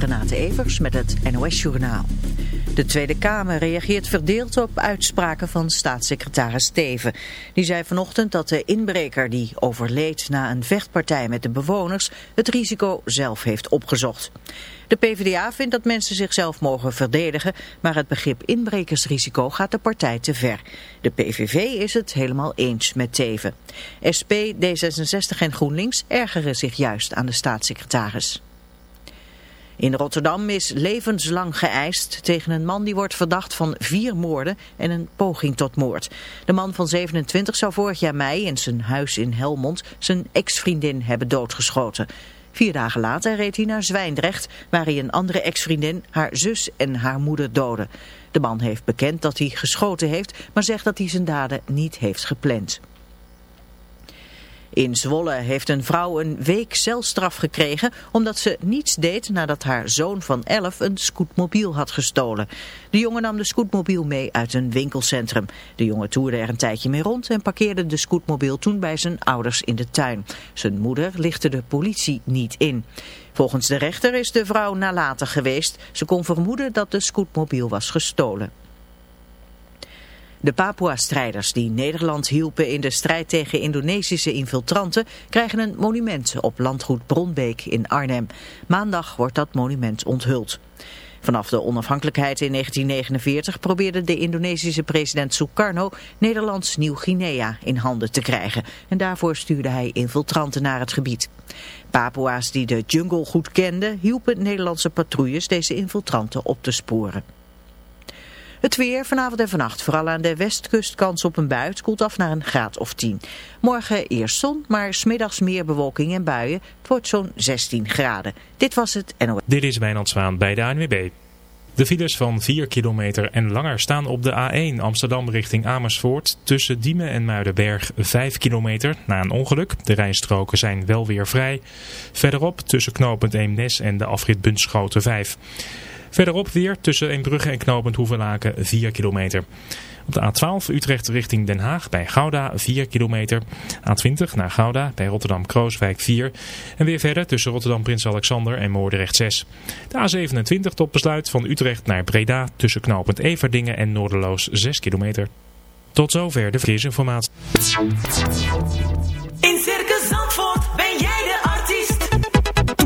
Renate Evers met het NOS Journaal. De Tweede Kamer reageert verdeeld op uitspraken van staatssecretaris Steven. Die zei vanochtend dat de inbreker die overleed na een vechtpartij met de bewoners het risico zelf heeft opgezocht. De PvdA vindt dat mensen zichzelf mogen verdedigen, maar het begrip inbrekersrisico gaat de partij te ver. De PVV is het helemaal eens met Teven. SP, D66 en GroenLinks ergeren zich juist aan de staatssecretaris. In Rotterdam is levenslang geëist tegen een man die wordt verdacht van vier moorden en een poging tot moord. De man van 27 zou vorig jaar mei in zijn huis in Helmond zijn ex-vriendin hebben doodgeschoten. Vier dagen later reed hij naar Zwijndrecht, waar hij een andere ex-vriendin, haar zus en haar moeder doodde. De man heeft bekend dat hij geschoten heeft, maar zegt dat hij zijn daden niet heeft gepland. In Zwolle heeft een vrouw een week celstraf gekregen omdat ze niets deed nadat haar zoon van 11 een scootmobiel had gestolen. De jongen nam de scootmobiel mee uit een winkelcentrum. De jongen toerde er een tijdje mee rond en parkeerde de scootmobiel toen bij zijn ouders in de tuin. Zijn moeder lichtte de politie niet in. Volgens de rechter is de vrouw nalatig geweest. Ze kon vermoeden dat de scootmobiel was gestolen. De Papua-strijders die Nederland hielpen in de strijd tegen Indonesische infiltranten krijgen een monument op landgoed Bronbeek in Arnhem. Maandag wordt dat monument onthuld. Vanaf de onafhankelijkheid in 1949 probeerde de Indonesische president Sukarno Nederlands Nieuw-Guinea in handen te krijgen. En daarvoor stuurde hij infiltranten naar het gebied. Papua's die de jungle goed kenden hielpen Nederlandse patrouilles deze infiltranten op te sporen. Het weer vanavond en vannacht. Vooral aan de westkust kans op een bui. Koelt af naar een graad of 10. Morgen eerst zon, maar smiddags meer bewolking en buien. Het wordt zo'n 16 graden. Dit was het NOS. Dit is Wijnand Zwaan bij de ANWB. De files van 4 kilometer en langer staan op de A1 Amsterdam richting Amersfoort. Tussen Diemen en Muidenberg 5 kilometer na een ongeluk. De rijstroken zijn wel weer vrij. Verderop tussen knooppunt Eemnes en de afrit Bunschoten 5. Verderop weer tussen Eembrugge en knooppunt Hoevelaken 4 kilometer. Op de A12 Utrecht richting Den Haag bij Gouda 4 kilometer. A20 naar Gouda bij Rotterdam-Krooswijk 4. En weer verder tussen Rotterdam-Prins Alexander en Moordrecht 6. De A27 tot besluit van Utrecht naar Breda tussen knooppunt Everdingen en Noorderloos 6 kilometer. Tot zover de verkeersinformatie.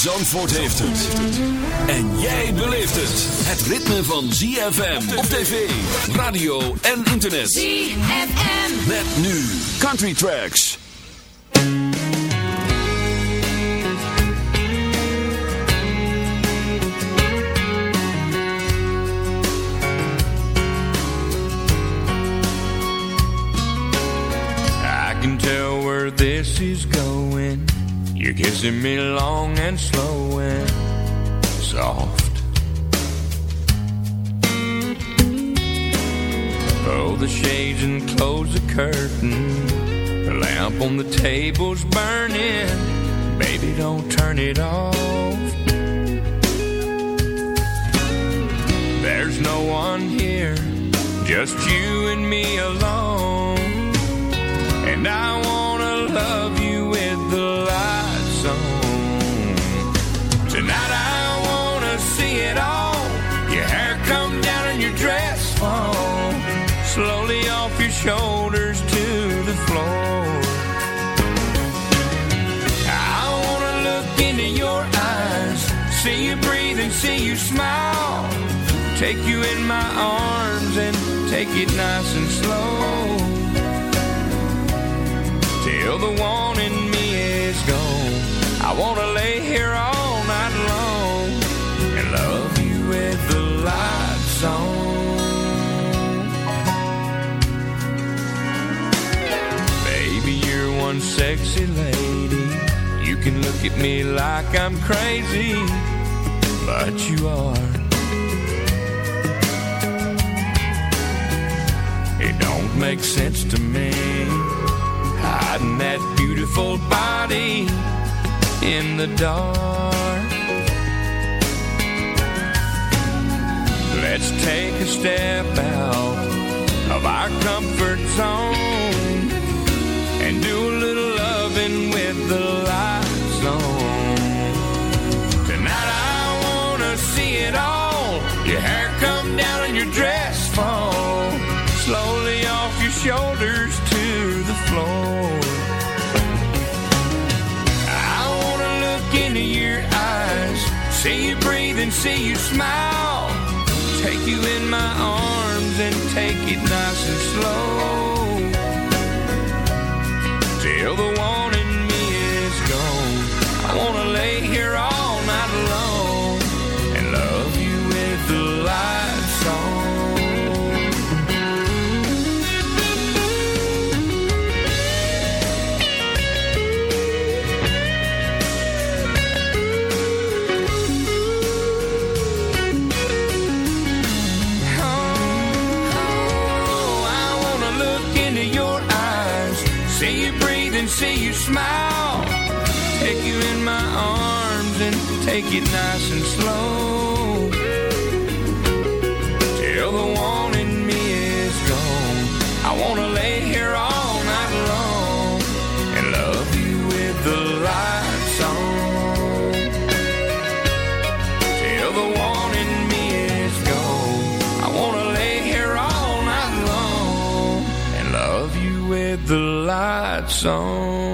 Zandvoort heeft het. En jij beleeft het. Het ritme van ZFM op tv, radio en internet. ZFM. Met nu Country Tracks. I can tell where this is going. You're kissing me long and slow and soft. Pull the shades and close the curtain. The lamp on the table's burning. Baby, don't turn it off. There's no one here, just you and me alone. And I wanna love you shoulders to the floor. I wanna look into your eyes, see you breathe and see you smile. Take you in my arms and take it nice and slow. Till the one in me is gone. I wanna lay here all one sexy lady. You can look at me like I'm crazy, but you are. It don't make sense to me hiding that beautiful body in the dark. Let's take a step out of our comfort zone Your hair come down and your dress fall slowly off your shoulders to the floor. I wanna look into your eyes, see you breathe and see you smile. Take you in my arms and take it nice and slow. Take it nice and slow. Till the one in me is gone. I wanna lay here all night long and love you with the lights on. Till the one in me is gone. I wanna lay here all night long and love you with the lights on.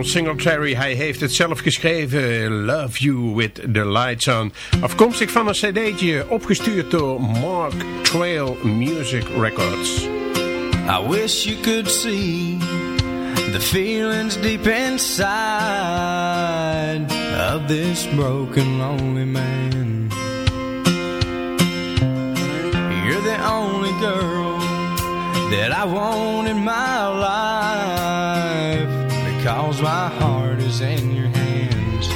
Daryl Singletary, hij heeft het zelf geschreven. Love You with the Lights On. Afkomstig van een cd'tje, opgestuurd door Mark Trail Music Records. I wish you could see the feelings deep inside of this broken, lonely man. You're the only girl that I want in my life because my heart is in your hands.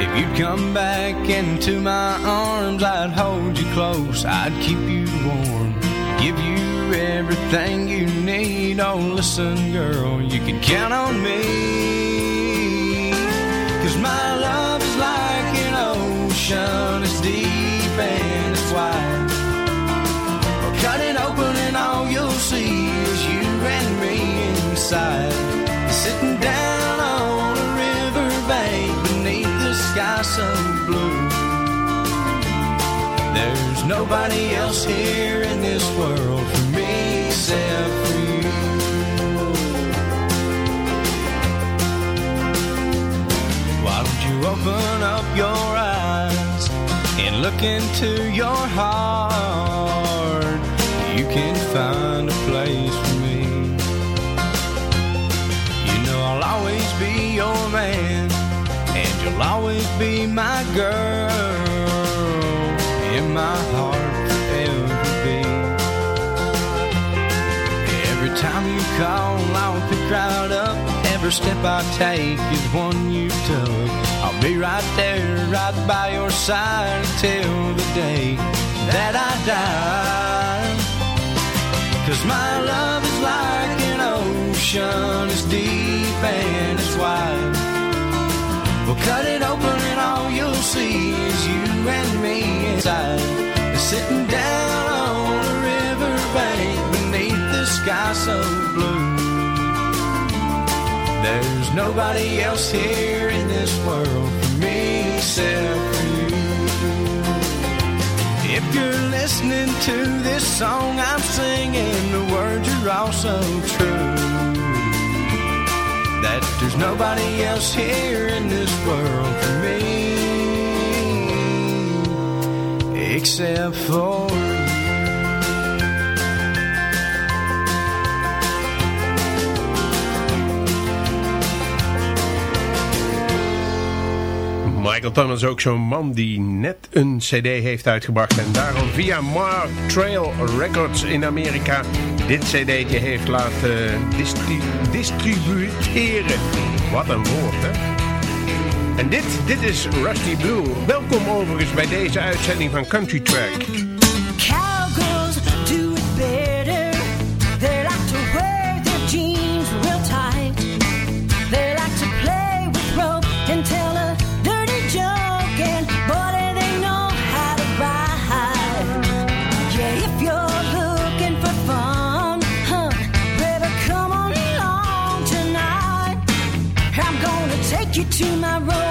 If you'd come back into my arms, I'd hold you close, I'd keep you warm, give you everything you need. Oh, listen, girl, you can count on me. Cause my love is like an ocean, it's deep and it's wide. Me inside. Sitting down on a riverbank beneath the sky so blue. There's nobody else here in this world for me except for you. Why don't you open up your eyes and look into your heart? You can find a place always be your man, and you'll always be my girl. In my heart forever be. Every time you call, I'll pick right up. Every step I take is one you took. I'll be right there, right by your side until the day that I die. Cause my love is like an ocean, it's deep and it's wide. We'll cut it open and all you'll see is you and me inside. Sitting down on a riverbank beneath the sky so blue. There's nobody else here in this world for me except for you. If you're listening to this song I'm singing, the words are all so true. That there's nobody else here in this world for me except for Michael Thomas ook zo'n man die net een cd heeft uitgebracht. En daarom via Mark Trail Records in Amerika dit cd'tje heeft laten distri distribueren. Wat een woord, hè? En dit, dit is Rusty Blue. Welkom overigens bij deze uitzending van Country Track. You to my rodeo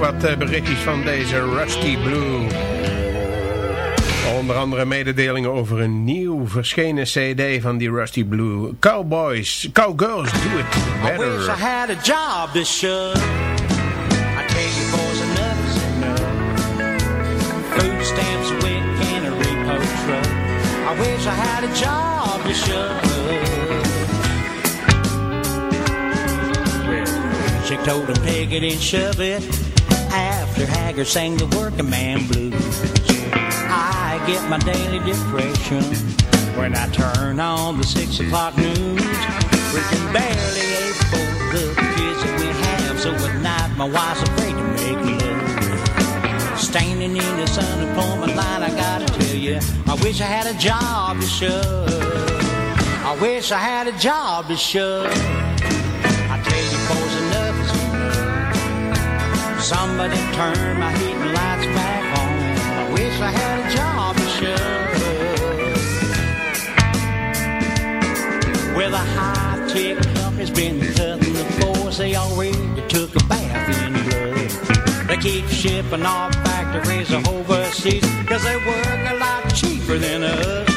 wat eh, berichtjes van deze Rusty Blue. Onder andere mededelingen over een nieuw verschenen cd van die Rusty Blue. Cowboys, Cowgirls do it I wish I better. had a job to shove. I tell you, boys, enough's enough. Food stamps, a wick, and a repo truck. I wish I had a job to shove. Chick told him, take it and shove it. After Haggard sang the working man blues. I get my daily depression when I turn on the six o'clock news. We can barely afford the kids that we have, so at night my wife's afraid to make love. Standing in the sun appointment line, I gotta tell you, I wish I had a job to shove. I wish I had a job to shove. I tell you, enough. Somebody turn my heating lights back on. I wish I had a job to shove. With a high-tech company's been cutting the floors. They already took a bath in blood. They keep shipping off factories overseas. Cause they work a lot cheaper than us.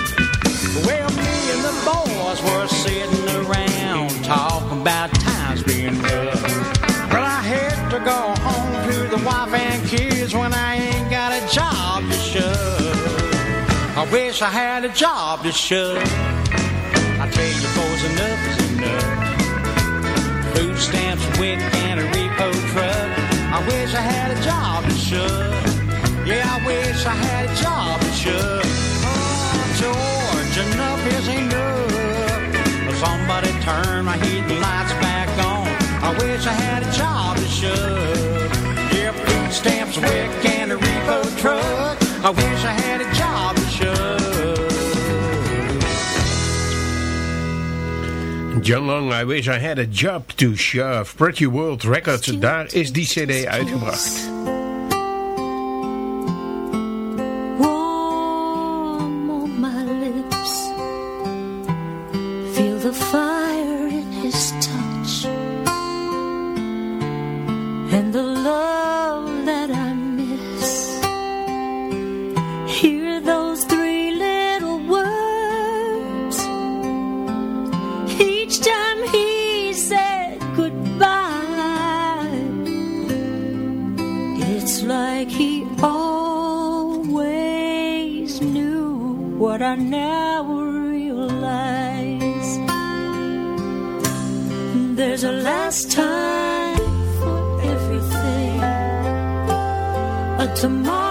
Well, me and the boys were sitting around talking about times being rough. I wish I had a job to shove. I tell you, boys, enough is enough. Food stamps, WIC, and a repo truck. I wish I had a job to shove. Yeah, I wish I had a job to shove. Oh, George, enough is enough. Somebody turn my heating lights back on. I wish I had a job to shove. Yeah, food stamps, WIC, and a repo truck. I wish I had a job John Long, I wish I had a job to shove. Pretty World Records, daar is die cd uitgebracht. Now realize. There's a last time for everything, a tomorrow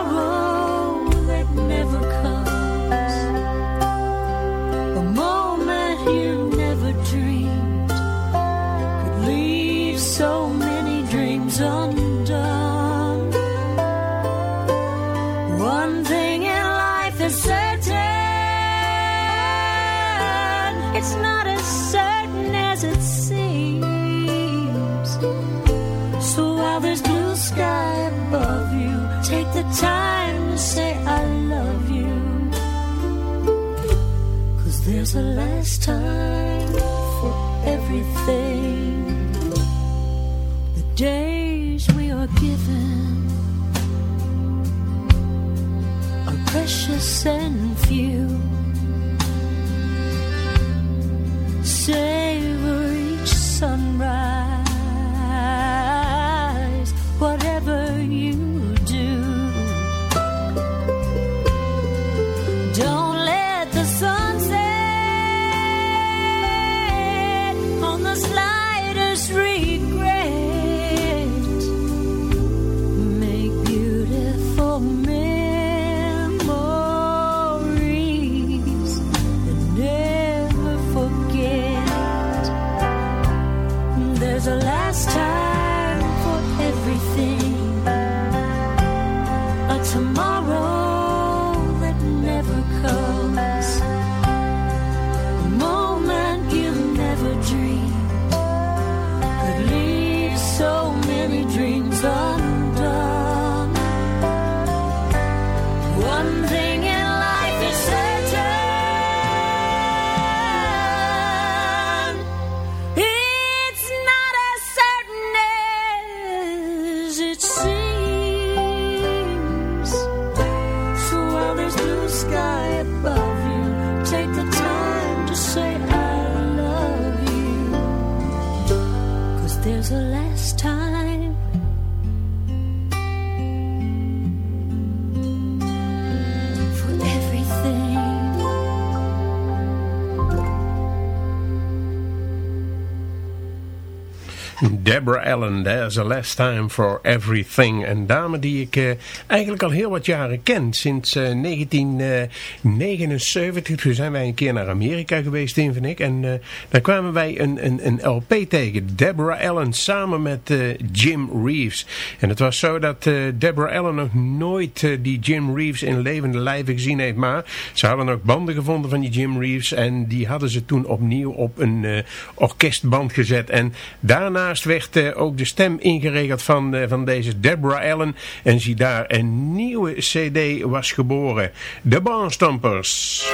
Deborah Allen, There's a Last Time for Everything. Een dame die ik eh, eigenlijk al heel wat jaren ken. Sinds eh, 1979 toen zijn wij een keer naar Amerika geweest, Tim ik. En eh, daar kwamen wij een, een, een LP tegen. Deborah Allen samen met eh, Jim Reeves. En het was zo dat eh, Deborah Allen nog nooit eh, die Jim Reeves in levende lijven gezien heeft. Maar ze hadden ook banden gevonden van die Jim Reeves. En die hadden ze toen opnieuw op een eh, orkestband gezet. En daarnaast werd eh, ook de stem ingeregeld van, eh, van deze Deborah Allen. En zie daar een nieuwe cd was geboren. De Barnstompers.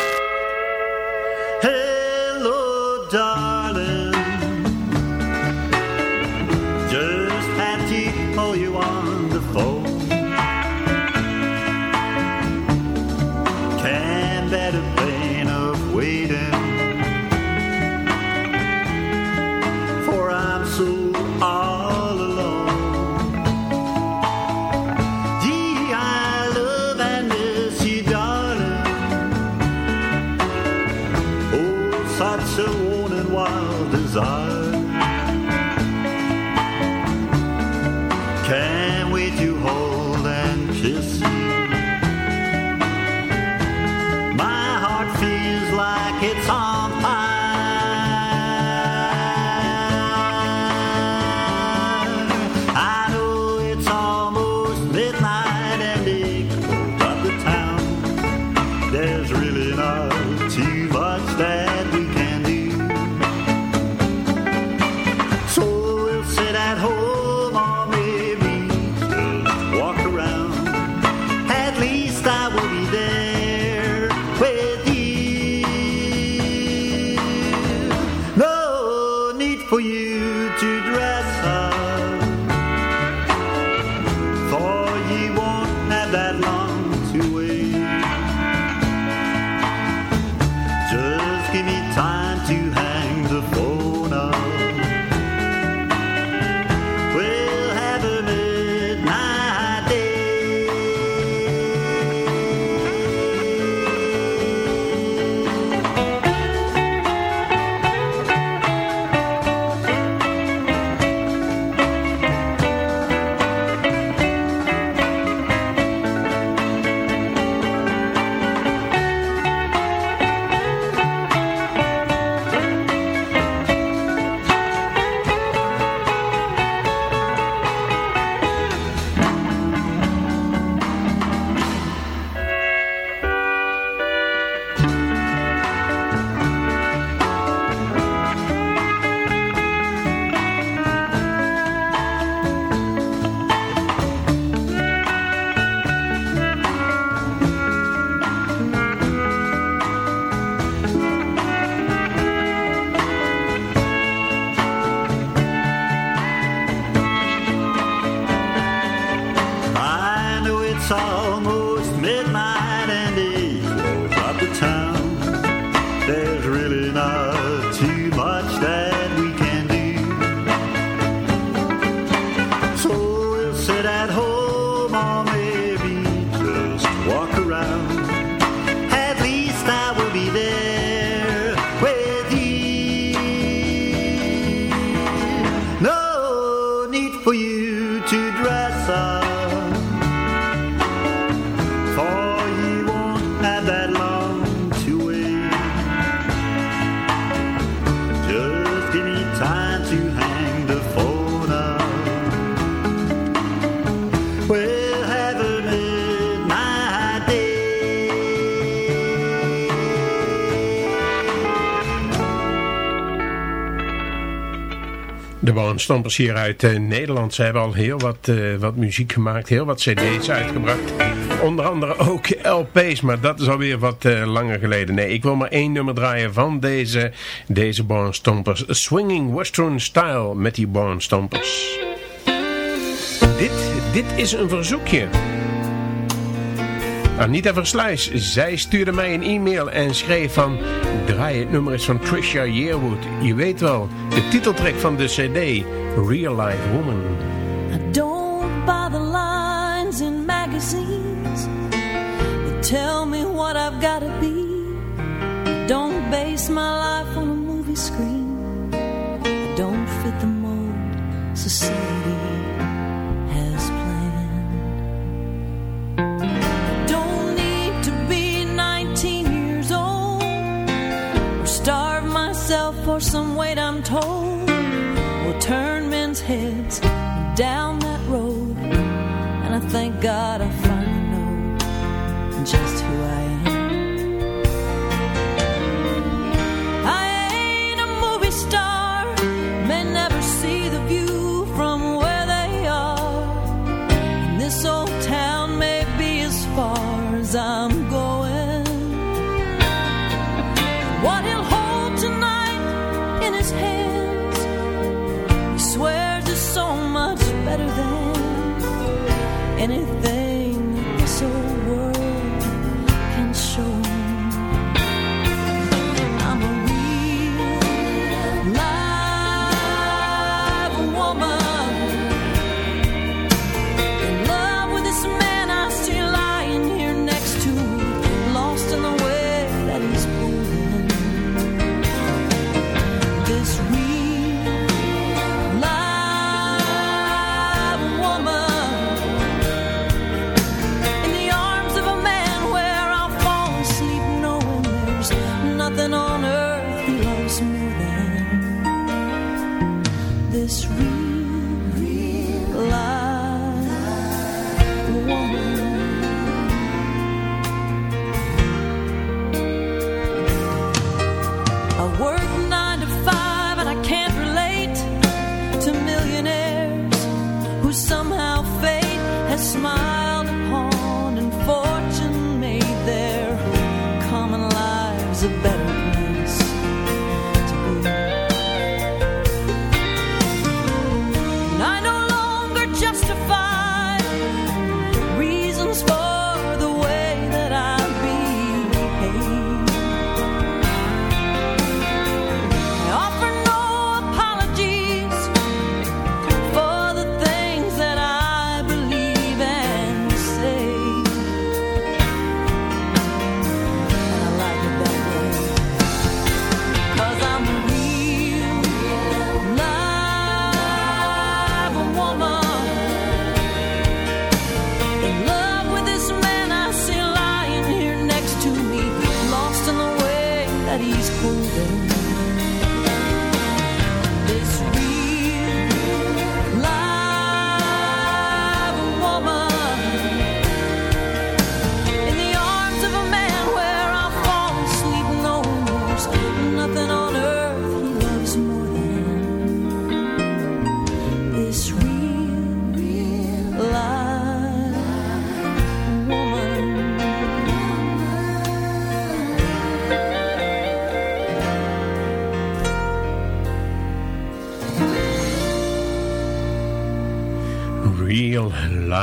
Hello, darling. To us. van hier uit eh, Nederland. Ze hebben al heel wat, eh, wat muziek gemaakt, heel wat cd's uitgebracht. Onder andere ook LP's, maar dat is alweer wat eh, langer geleden. Nee, ik wil maar één nummer draaien van deze, deze swinging Western Style met die Banstompers. Dit, dit is een verzoekje. Anita Versluis, zij stuurde mij een e-mail en schreef van draaien. Het nummer is van Trisha Yearwood. Je weet wel, de titeltrack van de cd Real Life Woman. I don't buy the lines in magazines They tell me what I've gotta be Don't base my life on a movie screen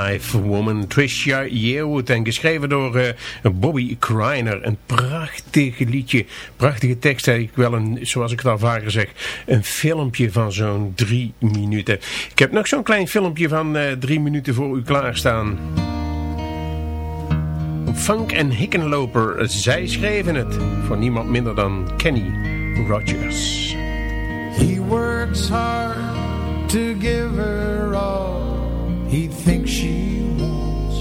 Live Woman, Trisha Yearwood. En geschreven door eh, Bobby Kreiner. Een prachtig liedje, prachtige tekst. Eigenlijk wel een, zoals ik het al vaker zeg, een filmpje van zo'n drie minuten. Ik heb nog zo'n klein filmpje van eh, drie minuten voor u klaarstaan. Funk en Hickenloper, zij schreven het. Voor niemand minder dan Kenny Rogers. He works hard to give her all he thinks she wants.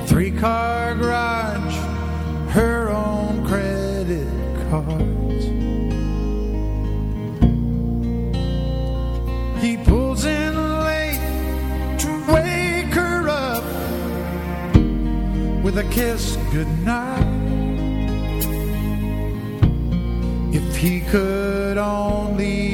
A three car garage, her own credit cards. He pulls in late to wake her up with a kiss goodnight. If he could only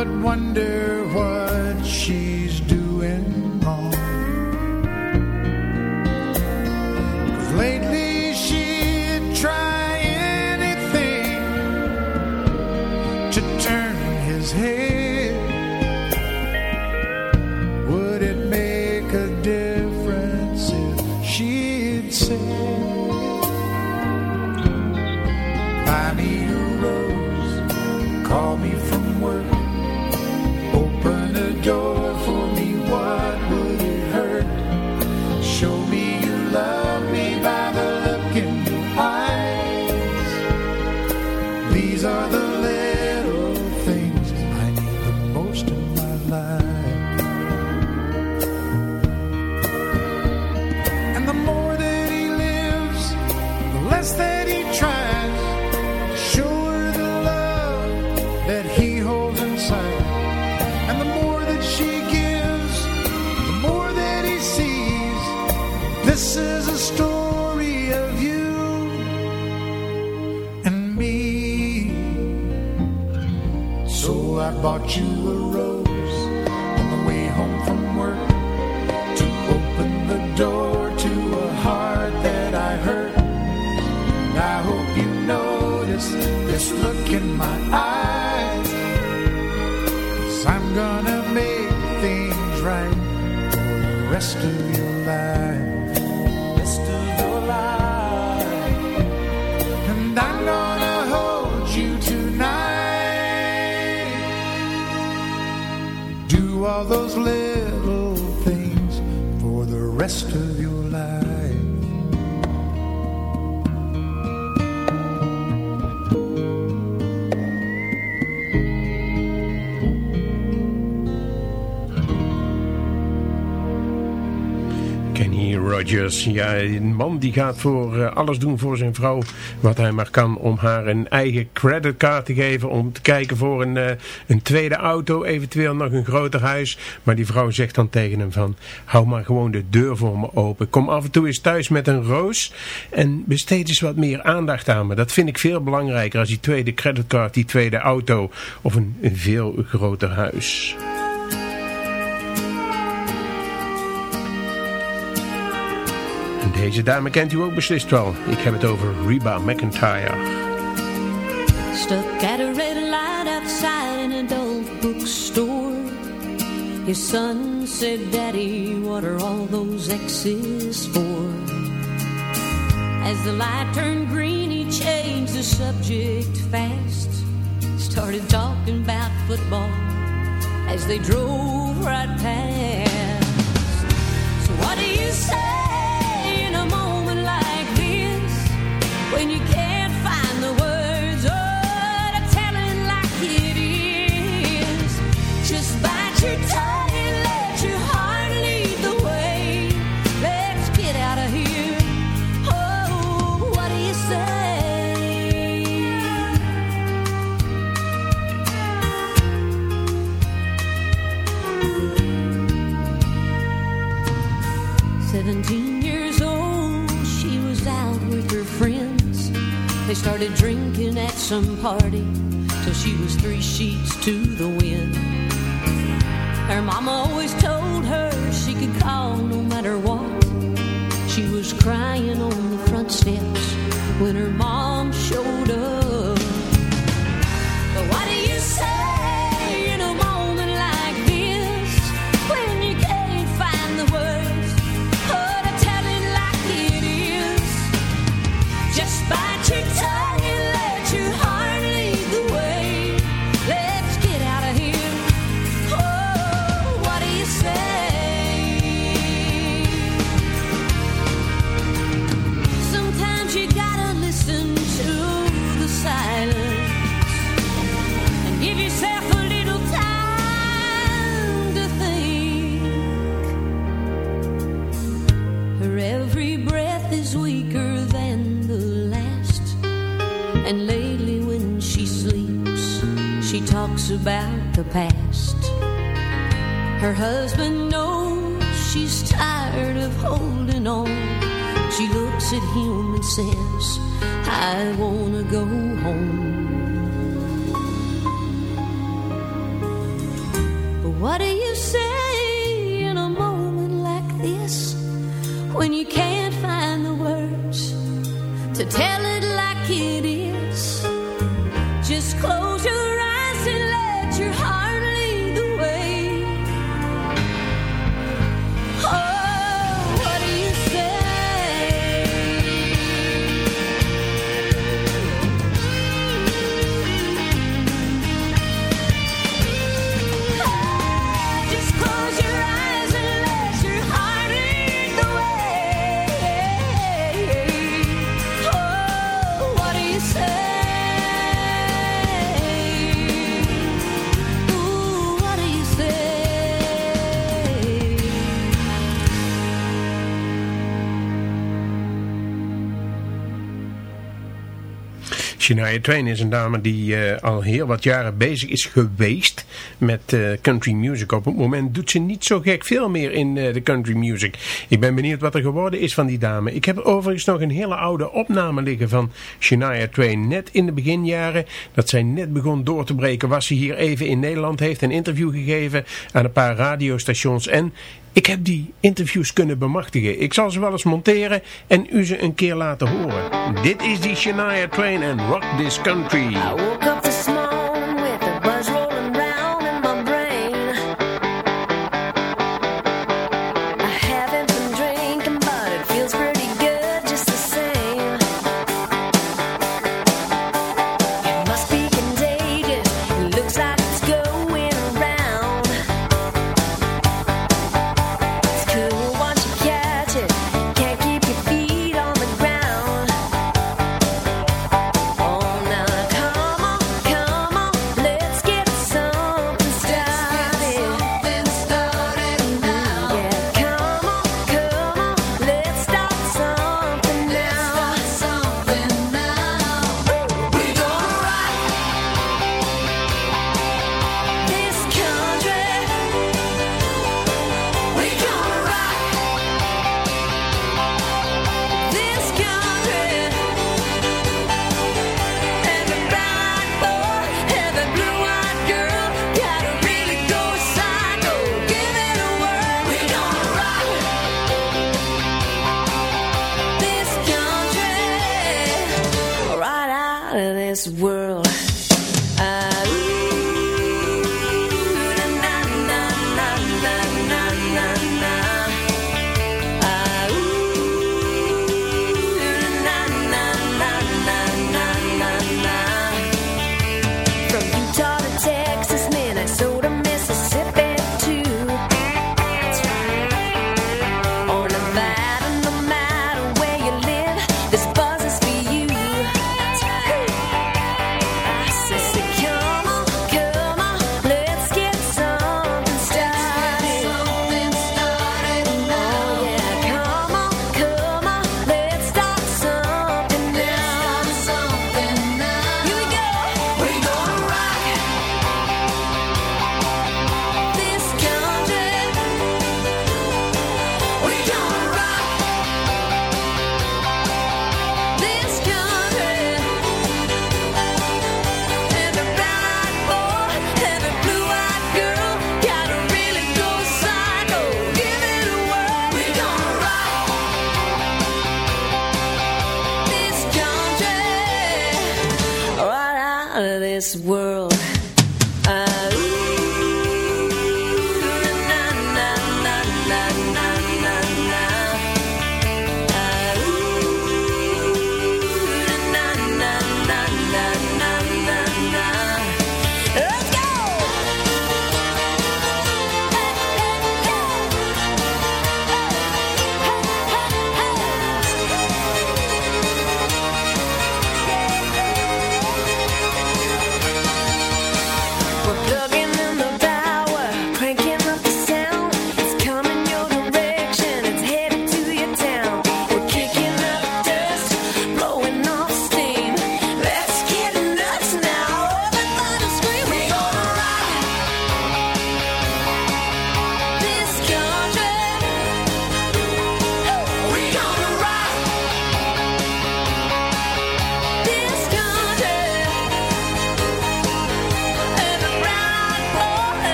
but wonder what Ja, een man die gaat voor eh, alles doen voor zijn vrouw wat hij maar kan om haar een eigen creditcard te geven, om te kijken voor een, eh, een tweede auto, eventueel nog een groter huis. Maar die vrouw zegt dan tegen hem van, hou maar gewoon de deur voor me open. Kom af en toe eens thuis met een roos en besteed eens wat meer aandacht aan me. Dat vind ik veel belangrijker als die tweede creditcard, die tweede auto of een veel groter huis. Deze dame kent u ook beslist wel. Ik heb het over Reba McEntire. Stuck at a red light outside in an adult bookstore. His son said, Daddy, what are all those X's for? As the light turned green, he changed the subject fast. Started talking about football as they drove right past. So what do you say your tongue They started drinking at some party till she was three sheets to the wind. Her mama always told her she could call no matter what. She was crying on the front steps when her mom showed up. Shania Twain is een dame die eh, al heel wat jaren bezig is geweest met eh, country music. Op het moment doet ze niet zo gek veel meer in eh, de country music. Ik ben benieuwd wat er geworden is van die dame. Ik heb overigens nog een hele oude opname liggen van Shania Twain. Net in de beginjaren, dat zij net begon door te breken, was ze hier even in Nederland. Heeft een interview gegeven aan een paar radiostations en... Ik heb die interviews kunnen bemachtigen. Ik zal ze wel eens monteren en u ze een keer laten horen. Dit is die Shania Twain en Rock This Country.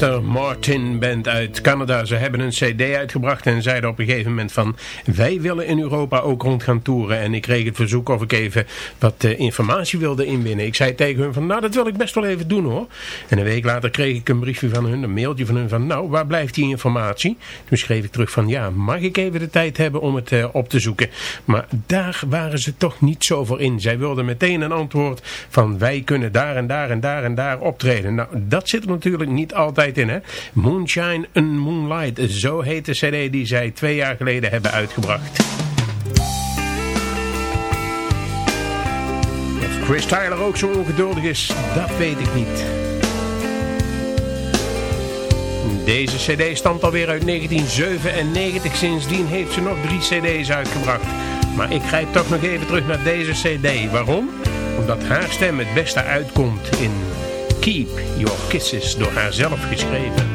Martin Band uit Canada. Ze hebben een cd uitgebracht en zeiden op een gegeven moment van... wij willen in Europa ook rond gaan toeren. En ik kreeg het verzoek of ik even wat uh, informatie wilde inwinnen. Ik zei tegen hun van nou dat wil ik best wel even doen hoor. En een week later kreeg ik een briefje van hun, een mailtje van hun van... nou waar blijft die informatie? Toen schreef ik terug van ja mag ik even de tijd hebben om het uh, op te zoeken. Maar daar waren ze toch niet zo voor in. Zij wilden meteen een antwoord van wij kunnen daar en daar en daar en daar optreden. Nou dat zit er natuurlijk niet altijd in. Hè? Moonshine and Moonlight, zo heet de cd die zij twee jaar geleden hebben uitgebracht. Of Chris Tyler ook zo ongeduldig is, dat weet ik niet. Deze cd stamt alweer uit 1997. Sindsdien heeft ze nog drie cd's uitgebracht. Maar ik grijp toch nog even terug naar deze cd. Waarom? Omdat haar stem het beste uitkomt in Keep Your Kisses door haarzelf geschreven.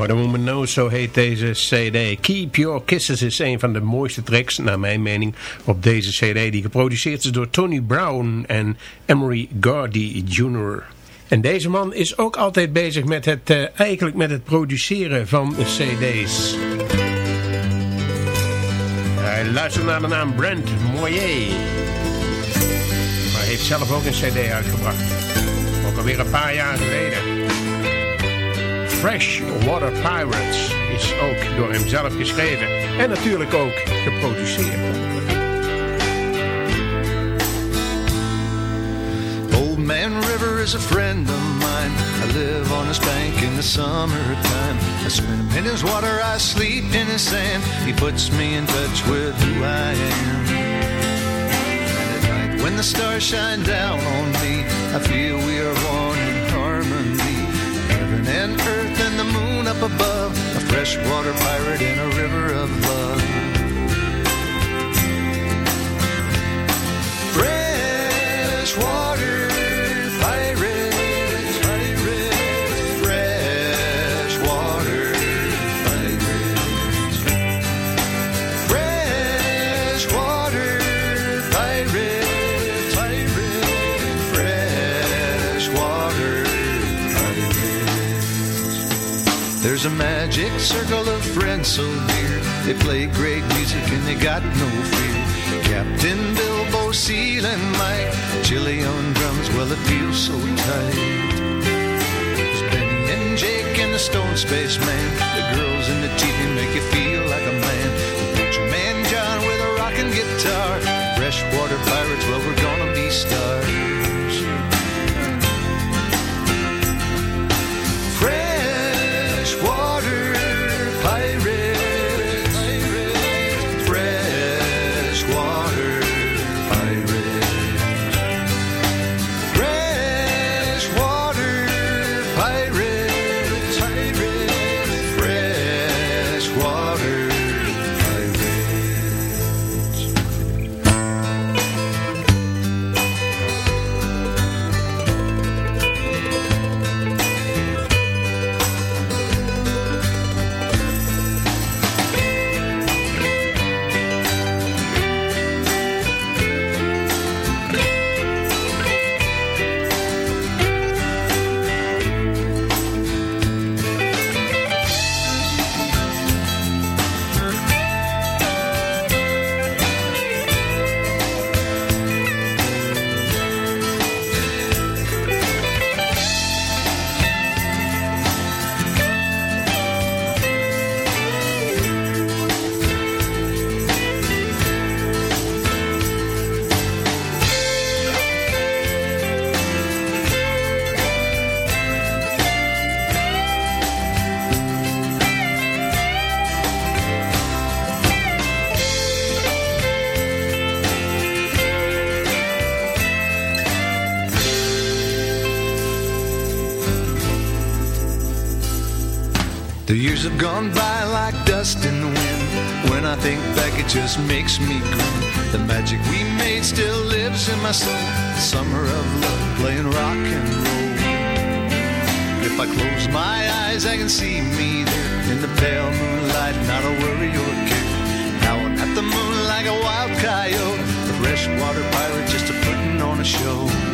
What a Woman zo heet deze cd. Keep Your Kisses is een van de mooiste tracks, naar mijn mening, op deze cd. Die geproduceerd is door Tony Brown en Emery Gordy Jr. En deze man is ook altijd bezig met het, uh, eigenlijk met het produceren van cd's. Hij luistert naar de naam Brent Moyer. Maar heeft zelf ook een cd uitgebracht. Ook alweer een paar jaar geleden. Fresh Water Pirates is ook door hem zelf geschreven en natuurlijk ook geproduceerd. Old Man River is a friend of mine. I live on his bank in the summertime. I swim in his water, I sleep in his sand. He puts me in touch with who I am. And at night when the stars shine down on me, I feel we are one in harmony. Heaven and earth above, a freshwater pirate in a river of love. Freshwater circle of friends so dear. They play great music and they got no fear. Captain Bilbo, Seal and Mike, Chili on drums, well it feels so tight. There's Benny and Jake and the Stone Space Man. The girls in the TV make you feel like a man. The Preacher Man John with a rockin' guitar. Freshwater pirates, well we're gonna be stars. Just makes me grin. The magic we made still lives in my soul. The summer of love, playing rock and roll. If I close my eyes, I can see me there in the pale moonlight, not a worry or care. Howling at the moon like a wild coyote. The freshwater pirate just a putting on a show.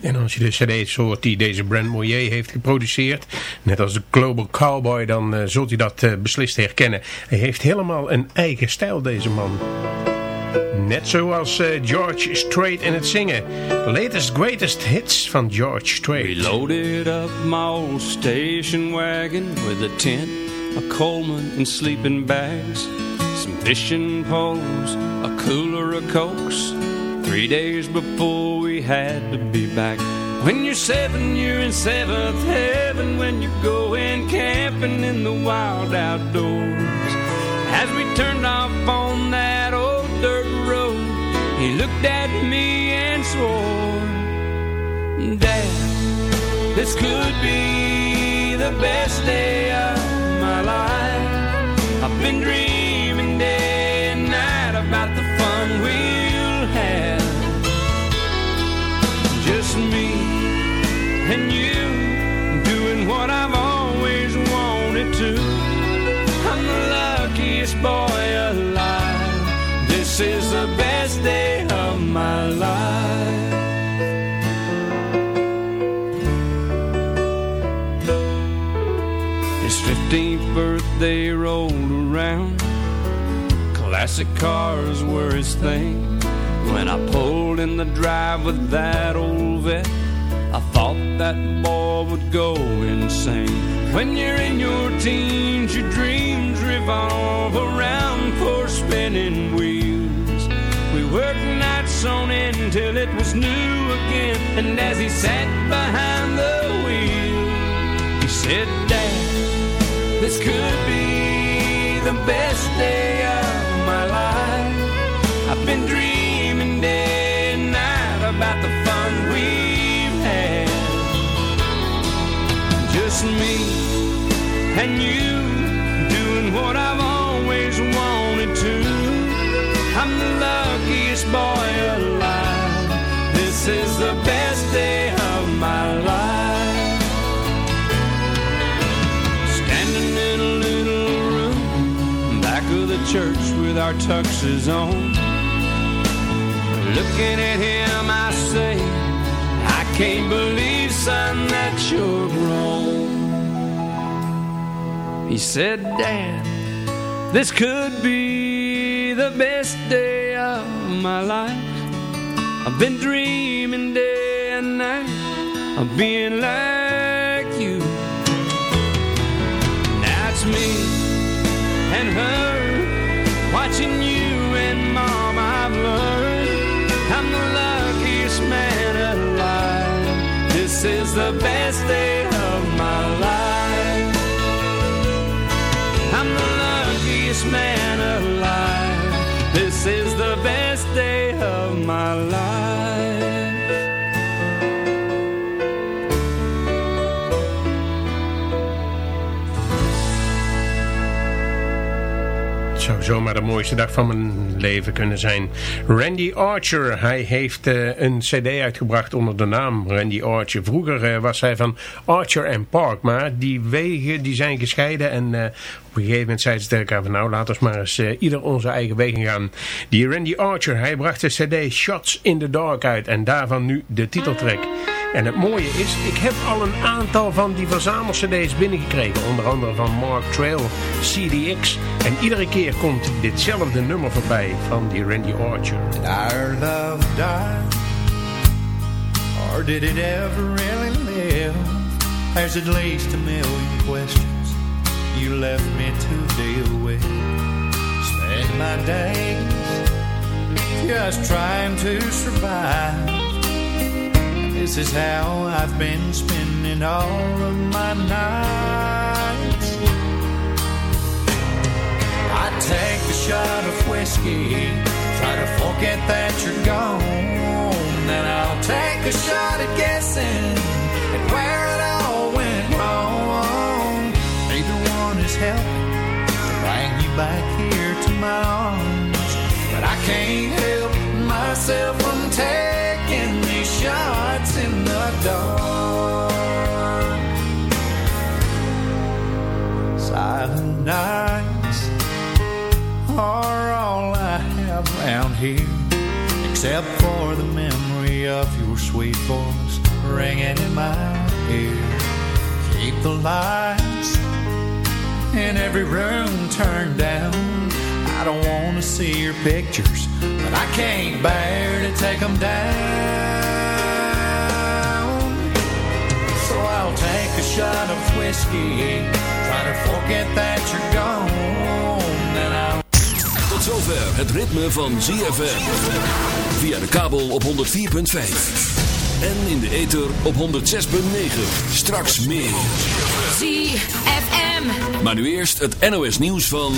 En als je de cd's hoort die deze Brand Moyer heeft geproduceerd, net als de Global Cowboy, dan uh, zult u dat uh, beslist herkennen. Hij heeft helemaal een eigen stijl, deze man. Net zoals uh, George Strait in het zingen. The latest greatest hits van George Strait. We loaded up my old station wagon with a tent, a Coleman and sleeping bags. Some fishing poles, a cooler of cokes. Three days before had to be back. When you're seven, you're in seventh heaven. When you're going camping in the wild outdoors. As we turned off on that old dirt road, he looked at me and swore, Dad, this could be the best day of my life. I've been dreaming luckiest boy alive. This is the best day of my life. His 15th birthday rolled around. Classic cars were his thing. When I pulled in the drive with that old vet, I thought that boy would go insane. When you're in your teens, your dreams revolve around four spinning wheels. We worked nights on end till it was new again. And as he sat behind the wheel, he said, Dad, this could be the best day of my life. I've been dreaming and you doing what I've always wanted to. I'm the luckiest boy alive. This is the best day of my life. Standing in a little room back of the church with our tuxes on. Looking at him, I say, I can't believe, son, that you're grown. He said, Dad, this could be the best day of my life. I've been dreaming day and night of being like you. That's me and her watching you and mom. I've learned I'm the luckiest man alive. This is the best day luckiest man zomaar de mooiste dag van mijn leven kunnen zijn. Randy Archer, hij heeft uh, een cd uitgebracht onder de naam Randy Archer. Vroeger uh, was hij van Archer Park, maar die wegen die zijn gescheiden en uh, op een gegeven moment zeiden ze tegen elkaar van nou laten we maar eens ieder onze eigen wegen gaan. Die Randy Archer, hij bracht de cd Shots in the Dark uit en daarvan nu de titeltrack. En het mooie is, ik heb al een aantal van die verzamel-cd's binnengekregen. Onder andere van Mark Trail, CDX. En iedere keer komt ditzelfde nummer voorbij van die Randy Archer. Did our love die? Or did it ever really live? There's at least a million questions you left me to deal with. Spend my days just trying to survive. This is how I've been spending all of my nights. I take a shot of whiskey, try to forget that you're gone. Then I'll take a shot at guessing at where it all went wrong. Neither one is helping bring you back here to my arms. But I can't help myself from shots dark. Silent nights are all I have here, except for the memory of your sweet voice ringing in my ear. Keep the lights in every room turned down. I don't want to see your pictures, but I can't bear to take them down. I'll take a shot of whiskey, try to forget that you're gone, I'll Tot zover het ritme van ZFM. Via de kabel op 104.5. En in de ether op 106.9. Straks meer. ZFM. Maar nu eerst het NOS nieuws van...